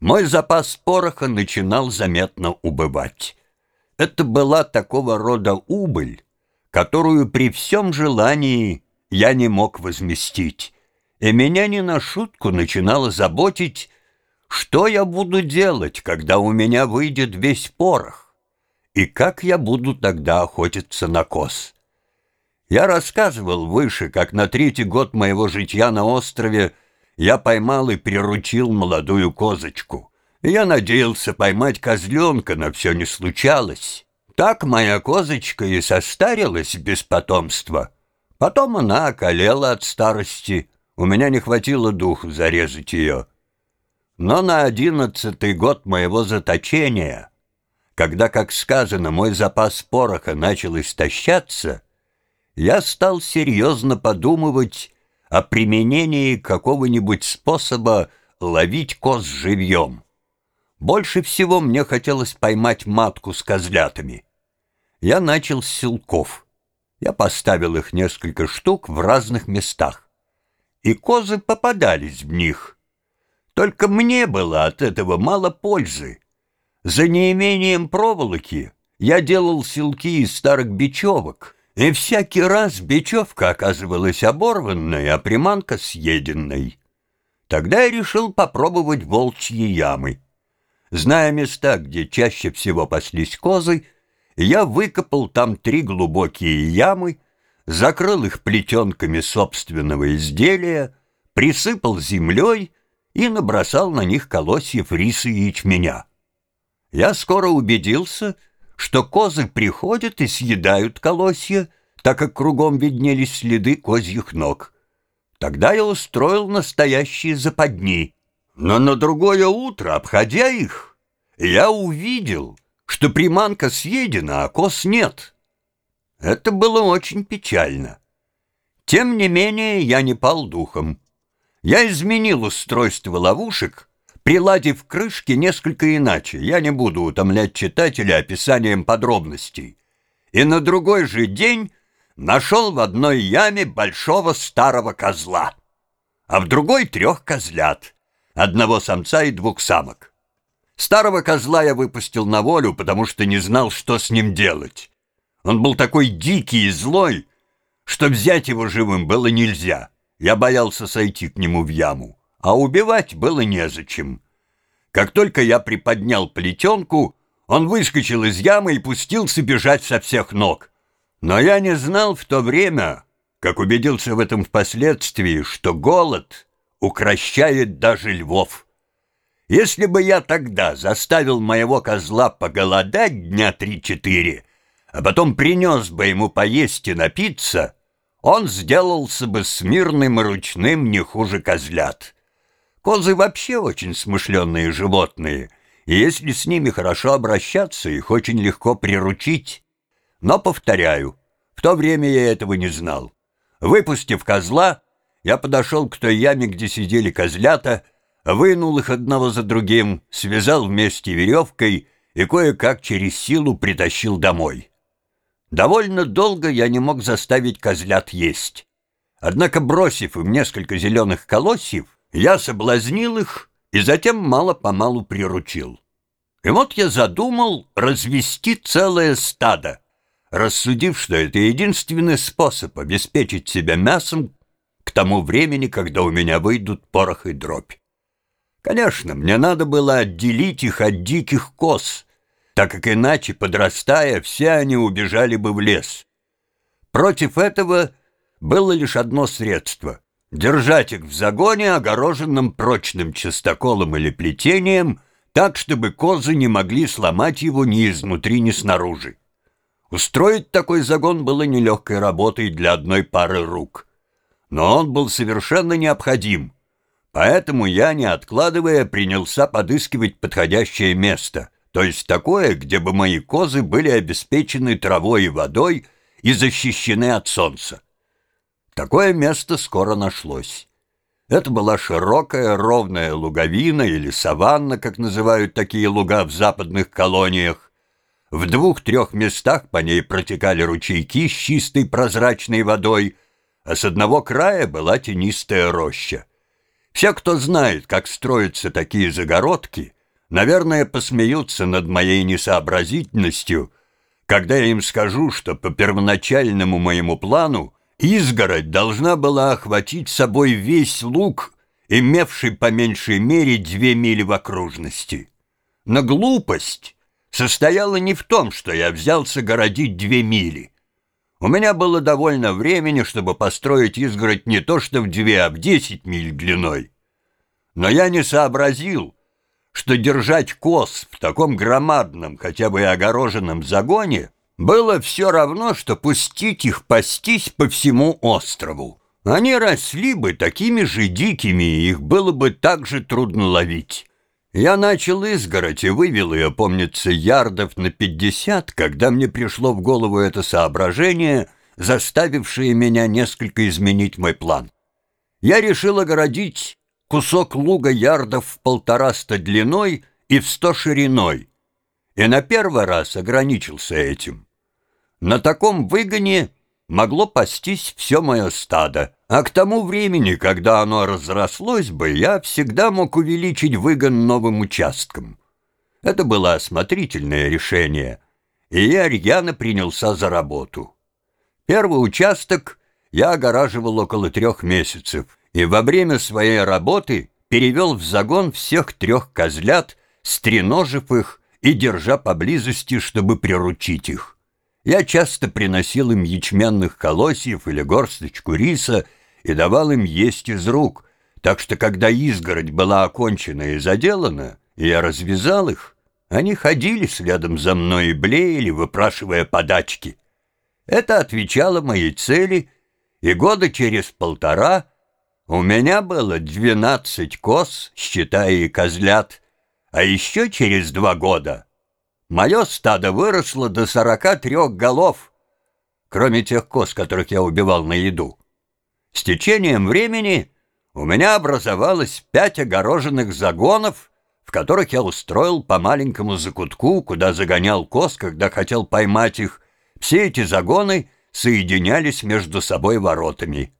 Мой запас пороха начинал заметно убывать. Это была такого рода убыль, которую при всем желании я не мог возместить, и меня не на шутку начинало заботить, что я буду делать, когда у меня выйдет весь порох, и как я буду тогда охотиться на коз. Я рассказывал выше, как на третий год моего житья на острове я поймал и приручил молодую козочку. Я надеялся поймать козленка, но все не случалось. Так моя козочка и состарилась без потомства. Потом она околела от старости. У меня не хватило духу зарезать ее. Но на одиннадцатый год моего заточения, когда, как сказано, мой запас пороха начал истощаться, я стал серьезно подумывать о применении какого-нибудь способа ловить коз живьем. Больше всего мне хотелось поймать матку с козлятами. Я начал с силков. Я поставил их несколько штук в разных местах. И козы попадались в них. Только мне было от этого мало пользы. За неимением проволоки я делал силки из старых бечевок, и всякий раз бечевка оказывалась оборванной, а приманка съеденной. Тогда я решил попробовать волчьи ямы. Зная места, где чаще всего паслись козы, я выкопал там три глубокие ямы, закрыл их плетенками собственного изделия, присыпал землей и набросал на них колосьев риса и ячменя. Я скоро убедился, что козы приходят и съедают колосья, так как кругом виднелись следы козьих ног. Тогда я устроил настоящие западни — но на другое утро, обходя их, я увидел, что приманка съедена, а коз нет. Это было очень печально. Тем не менее, я не пал духом. Я изменил устройство ловушек, приладив крышки несколько иначе. Я не буду утомлять читателя описанием подробностей. И на другой же день нашел в одной яме большого старого козла, а в другой трех козлят — одного самца и двух самок. Старого козла я выпустил на волю, потому что не знал, что с ним делать. Он был такой дикий и злой, что взять его живым было нельзя. Я боялся сойти к нему в яму, а убивать было незачем. Как только я приподнял плетенку, он выскочил из ямы и пустился бежать со всех ног. Но я не знал в то время, как убедился в этом впоследствии, что голод — укращает даже львов. Если бы я тогда заставил моего козла поголодать дня три-четыре, а потом принес бы ему поесть и напиться, он сделался бы смирным и ручным не хуже козлят. Козы вообще очень смышленные животные, и если с ними хорошо обращаться, их очень легко приручить. Но, повторяю, в то время я этого не знал. Выпустив козла, я подошел к той яме, где сидели козлята, вынул их одного за другим, связал вместе веревкой и кое-как через силу притащил домой. Довольно долго я не мог заставить козлят есть. Однако, бросив им несколько зеленых колосьев, я соблазнил их и затем мало-помалу приручил. И вот я задумал развести целое стадо, рассудив, что это единственный способ обеспечить себя мясом к тому времени, когда у меня выйдут порох и дробь. Конечно, мне надо было отделить их от диких коз, так как иначе, подрастая, все они убежали бы в лес. Против этого было лишь одно средство — держать их в загоне, огороженном прочным частоколом или плетением, так, чтобы козы не могли сломать его ни изнутри, ни снаружи. Устроить такой загон было нелегкой работой для одной пары рук но он был совершенно необходим. Поэтому я, не откладывая, принялся подыскивать подходящее место, то есть такое, где бы мои козы были обеспечены травой и водой и защищены от солнца. Такое место скоро нашлось. Это была широкая ровная луговина или саванна, как называют такие луга в западных колониях. В двух-трех местах по ней протекали ручейки с чистой прозрачной водой — а с одного края была тенистая роща. Все, кто знает, как строятся такие загородки, наверное, посмеются над моей несообразительностью, когда я им скажу, что по первоначальному моему плану изгородь должна была охватить собой весь луг, имевший по меньшей мере две мили в окружности. Но глупость состояла не в том, что я взялся городить две мили. У меня было довольно времени, чтобы построить изгородь не то что в две, а в десять миль длиной. Но я не сообразил, что держать коз в таком громадном, хотя бы и огороженном загоне, было все равно, что пустить их пастись по всему острову. Они росли бы такими же дикими, и их было бы так же трудно ловить. Я начал изгородь и вывел ее, помнится, ярдов на пятьдесят, когда мне пришло в голову это соображение, заставившее меня несколько изменить мой план. Я решил огородить кусок луга ярдов в полтораста длиной и в сто шириной, и на первый раз ограничился этим. На таком выгоне могло пастись все мое стадо, а к тому времени, когда оно разрослось бы, я всегда мог увеличить выгон новым участком. Это было осмотрительное решение, и я рьяно принялся за работу. Первый участок я огораживал около трех месяцев, и во время своей работы перевел в загон всех трех козлят, стреножив их и держа поблизости, чтобы приручить их. Я часто приносил им ячменных колосьев или горсточку риса и давал им есть из рук, так что когда изгородь была окончена и заделана, и я развязал их, они ходили следом за мной и блеяли, выпрашивая подачки. Это отвечало моей цели, и года через полтора — у меня было двенадцать коз, считая и козлят, а еще через два года мое стадо выросло до сорока трех голов, кроме тех коз, которых я убивал на еду. С течением времени у меня образовалось пять огороженных загонов, в которых я устроил по маленькому закутку, куда загонял коз, когда хотел поймать их. Все эти загоны соединялись между собой воротами.